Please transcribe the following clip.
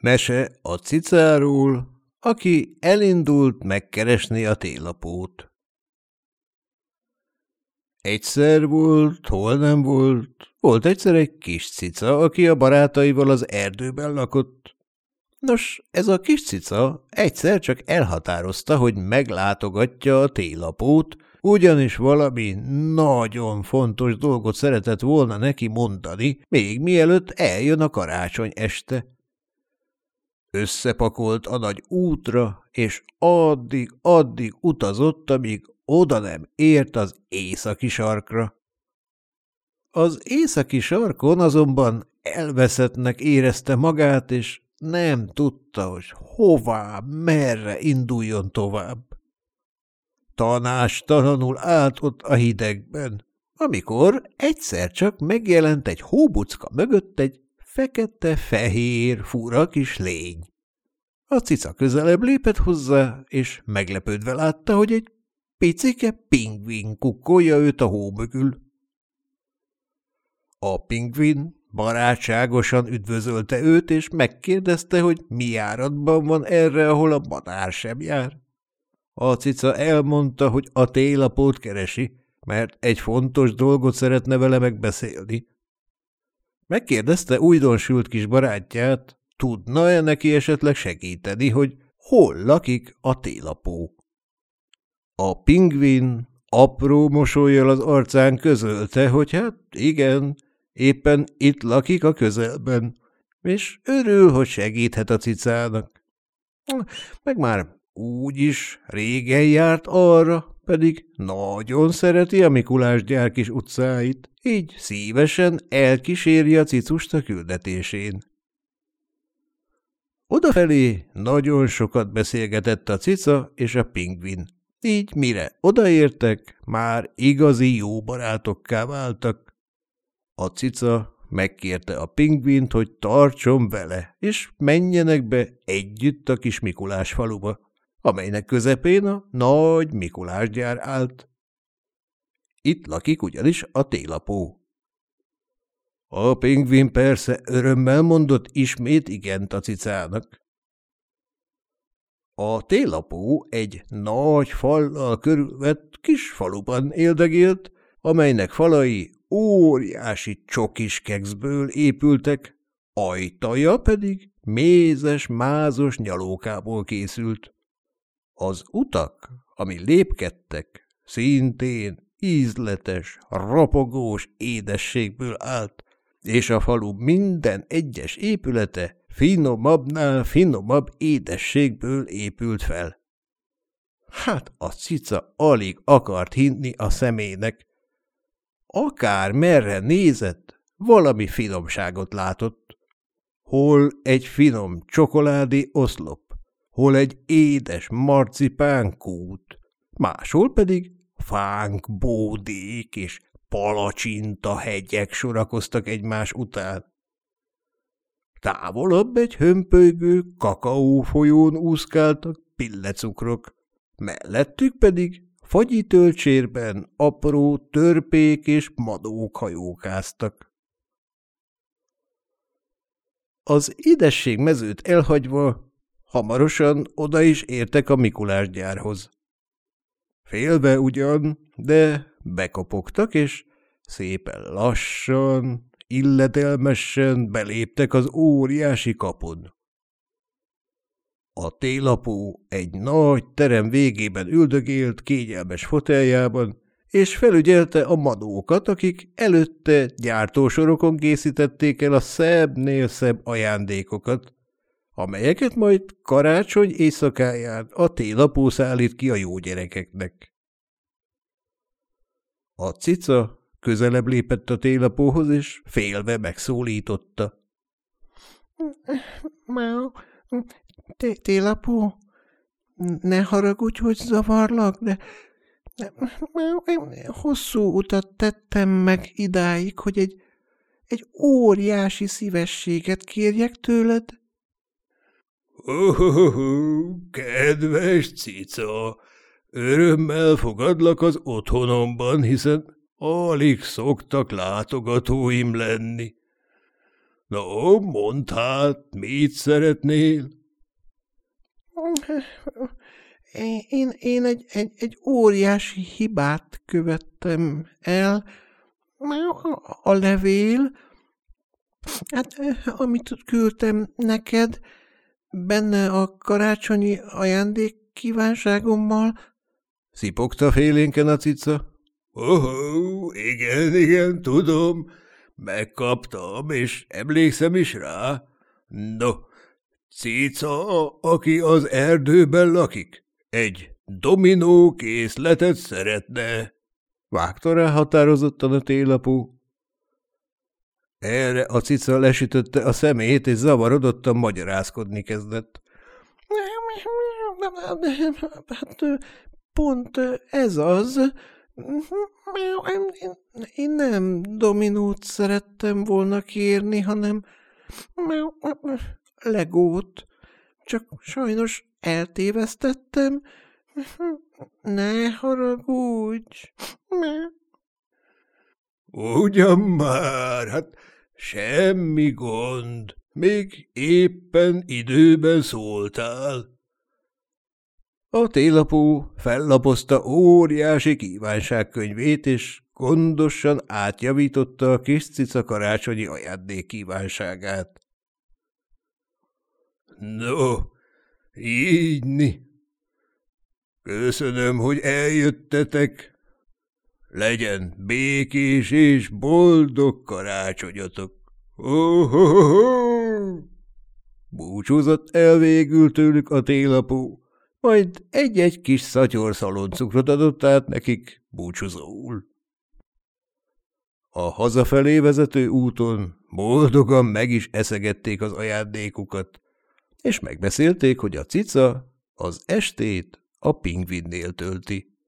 Mese a cicáról, aki elindult megkeresni a télapót. Egyszer volt, hol nem volt, volt egyszer egy kis cica, aki a barátaival az erdőben lakott. Nos, ez a kis cica egyszer csak elhatározta, hogy meglátogatja a télapót, ugyanis valami nagyon fontos dolgot szeretett volna neki mondani, még mielőtt eljön a karácsony este. Összepakolt a nagy útra, és addig-addig utazott, amíg oda nem ért az északi sarkra. Az északi sarkon azonban elveszettnek érezte magát, és nem tudta, hogy hová, merre induljon tovább. Tanástalanul állt ott a hidegben, amikor egyszer csak megjelent egy hóbucka mögött egy fekete-fehér, fura kis lény. A cica közelebb lépett hozzá, és meglepődve látta, hogy egy picike pingvin kukkolja őt a hó mögül. A pingvin barátságosan üdvözölte őt, és megkérdezte, hogy mi járatban van erre, ahol a madár sem jár. A cica elmondta, hogy a télapót keresi, mert egy fontos dolgot szeretne vele megbeszélni. Megkérdezte újdonsült kis barátját, tudna-e neki esetleg segíteni, hogy hol lakik a télapó. A pingvin apró mosolyjal az arcán közölte, hogy hát igen, éppen itt lakik a közelben, és örül, hogy segíthet a cicának. Meg már úgy is régen járt arra, pedig nagyon szereti a Mikulás gyár utcáit, így szívesen elkíséri a cicust a küldetésén. Odafelé nagyon sokat beszélgetett a cica és a pingvin. Így mire odaértek, már igazi jó barátokká váltak. A cica megkérte a pingvint, hogy tartson vele, és menjenek be együtt a kis Mikulás faluba amelynek közepén a nagy Mikulás gyár állt. Itt lakik ugyanis a télapó. A pingvin persze örömmel mondott ismét igent a cicának. A télapó egy nagy fallal körülvett kis faluban éldegélt, amelynek falai óriási csokis kekszből épültek, ajtaja pedig mézes, mázos nyalókából készült. Az utak, ami lépkedtek, szintén ízletes, ropogós édességből állt, és a falu minden egyes épülete finomabbnál finomabb édességből épült fel. Hát a cica alig akart hinni a szemének. Akár merre nézett, valami finomságot látott. Hol egy finom csokoládé oszlop, hol egy édes marcipánkút, máshol pedig fánk bódék és palacsinta hegyek sorakoztak egymás után. Távolabb egy hömpölygő kakaófolyón úszkáltak pillecukrok, mellettük pedig fagyi tölcsérben apró törpék és madók hajókáztak. Az édesség mezőt elhagyva Hamarosan oda is értek a Mikulás gyárhoz. Félve ugyan, de bekopogtak, és szépen lassan, illetelmesen beléptek az óriási kapun. A télapó egy nagy terem végében üldögélt kényelmes foteljában, és felügyelte a madókat, akik előtte gyártósorokon készítették el a szebbnél szebb ajándékokat, amelyeket majd karácsony éjszakáján a télapó szállít ki a jó gyerekeknek. A cica közelebb lépett a télapóhoz, és félve megszólította. Mau, télapó, ne haragudj, hogy zavarlak, de hosszú utat tettem meg idáig, hogy egy, egy óriási szívességet kérjek tőled. Oh, kedves cica, örömmel fogadlak az otthonomban, hiszen alig szoktak látogatóim lenni. No, mondd hát, mit szeretnél? Én, én egy, egy, egy óriási hibát követtem el. A levél, hát amit küldtem neked, benne a karácsonyi ajándék kívánságommal. Szipogta félénken a cica. Oh, igen, igen, tudom. Megkaptam, és emlékszem is rá. No, cica, aki az erdőben lakik, egy dominó készletet szeretne. Vágta rá határozottan a télapú. Erre a cica lesütötte a szemét, és zavarodottan magyarázkodni kezdett. Hát pont ez az. Én nem dominót szerettem volna kérni, hanem legót. Csak sajnos eltévesztettem. Ne haragudj. Ugyan már, hát semmi gond. Még éppen időben szóltál. A télapó fellapozta óriási kívánságkönyvét, és gondosan átjavította a kis cica karácsonyi ajándék kívánságát. No, ígyni. Köszönöm, hogy eljöttetek. Legyen békés és boldog karácsonyatok. Oh, oh. Búcsúzott el végül tőlük a télapó majd egy-egy kis szatyor szaloncukrot adott át nekik búcsúzóul. A hazafelé vezető úton boldogan meg is eszegették az ajándékukat, és megbeszélték, hogy a cica az estét a pingvinnél tölti.